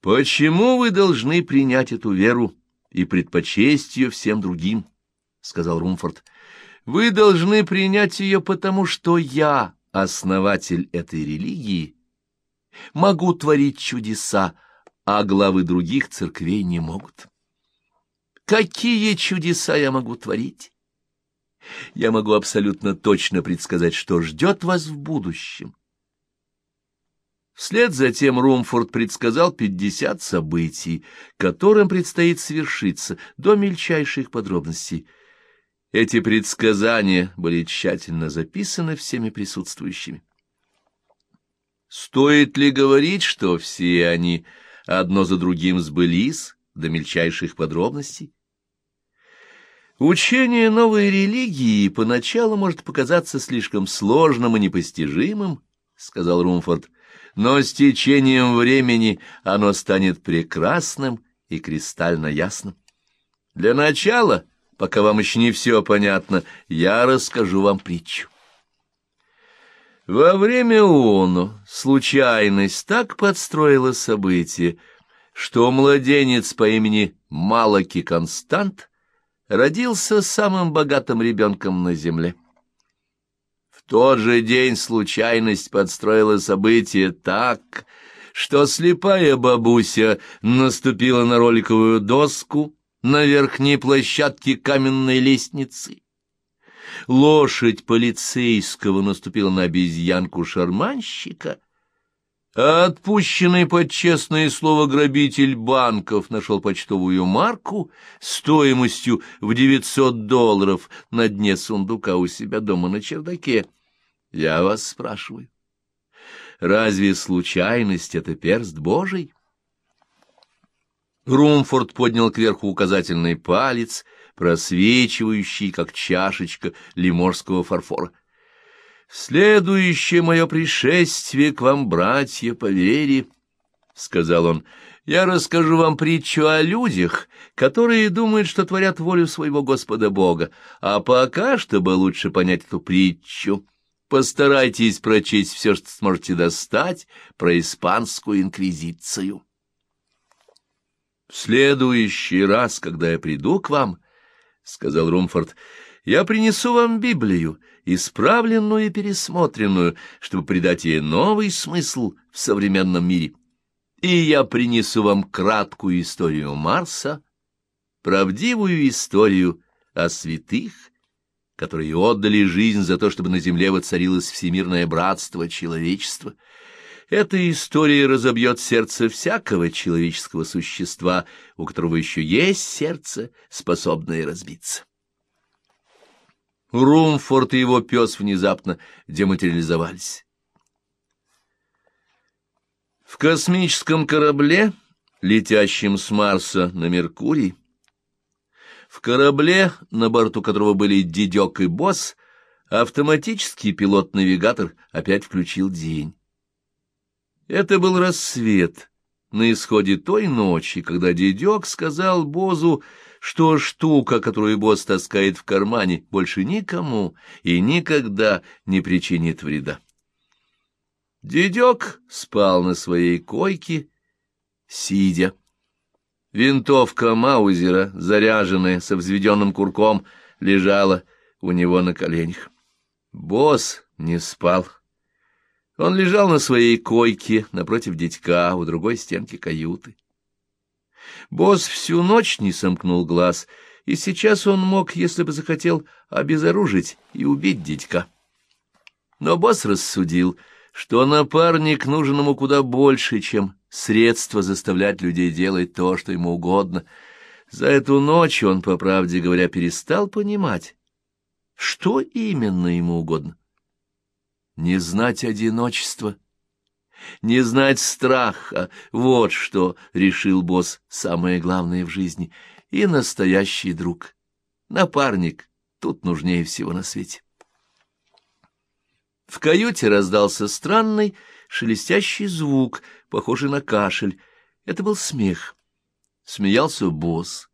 Почему вы должны принять эту веру и предпочесть ее всем другим? — сказал Румфорд. — Вы должны принять ее, потому что я, основатель этой религии, могу творить чудеса, а главы других церквей не могут. Какие чудеса я могу творить? Я могу абсолютно точно предсказать, что ждет вас в будущем. Вслед за тем Румфорд предсказал пятьдесят событий, которым предстоит свершиться до мельчайших подробностей. Эти предсказания были тщательно записаны всеми присутствующими. Стоит ли говорить, что все они одно за другим сбылись до мельчайших подробностей? Учение новой религии поначалу может показаться слишком сложным и непостижимым, — сказал Румфорд, — но с течением времени оно станет прекрасным и кристально ясным. Для начала, пока вам еще не все понятно, я расскажу вам притчу. Во время ООНу случайность так подстроила события, что младенец по имени Малаки Констант родился самым богатым ребенком на земле. Тот же день случайность подстроила события так, что слепая бабуся наступила на роликовую доску на верхней площадке каменной лестницы. Лошадь полицейского наступила на обезьянку-шарманщика — отпущенный под честное слово грабитель банков нашел почтовую марку стоимостью в 900 долларов на дне сундука у себя дома на чердаке. Я вас спрашиваю, разве случайность — это перст Божий? Румфорд поднял кверху указательный палец, просвечивающий, как чашечка лиморского фарфора. «Следующее мое пришествие к вам, братья, по вере», — сказал он, — «я расскажу вам притчу о людях, которые думают, что творят волю своего Господа Бога, а пока, чтобы лучше понять эту притчу, постарайтесь прочесть все, что сможете достать про испанскую инквизицию». «В следующий раз, когда я приду к вам», — сказал Румфорд, — я принесу вам Библию, исправленную и пересмотренную, чтобы придать ей новый смысл в современном мире. И я принесу вам краткую историю Марса, правдивую историю о святых, которые отдали жизнь за то, чтобы на земле воцарилось всемирное братство человечества. Эта история разобьет сердце всякого человеческого существа, у которого еще есть сердце, способное разбиться. Румфорд и его пес внезапно дематериализовались. В космическом корабле, летящем с Марса на Меркурий, в корабле, на борту которого были Дидек и Босс, автоматический пилот-навигатор опять включил день. Это был рассвет на исходе той ночи, когда Дидек сказал Бозу, что штука, которую босс таскает в кармане, больше никому и никогда не причинит вреда. Дедек спал на своей койке, сидя. Винтовка Маузера, заряженная со взведенным курком, лежала у него на коленях. Босс не спал. Он лежал на своей койке напротив дядька у другой стенки каюты. Босс всю ночь не сомкнул глаз, и сейчас он мог, если бы захотел, обезоружить и убить дядька. Но босс рассудил, что напарник нужен ему куда больше, чем средство заставлять людей делать то, что ему угодно. За эту ночь он, по правде говоря, перестал понимать, что именно ему угодно. Не знать одиночества — не знать страха — вот что, — решил босс, — самое главное в жизни. И настоящий друг, напарник, тут нужнее всего на свете. В каюте раздался странный шелестящий звук, похожий на кашель. Это был смех. Смеялся босс.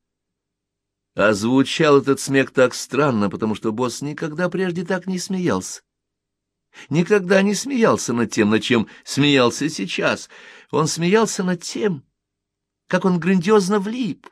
А звучал этот смех так странно, потому что босс никогда прежде так не смеялся никогда не смеялся над тем, над чем смеялся сейчас. Он смеялся над тем, как он грандиозно влип.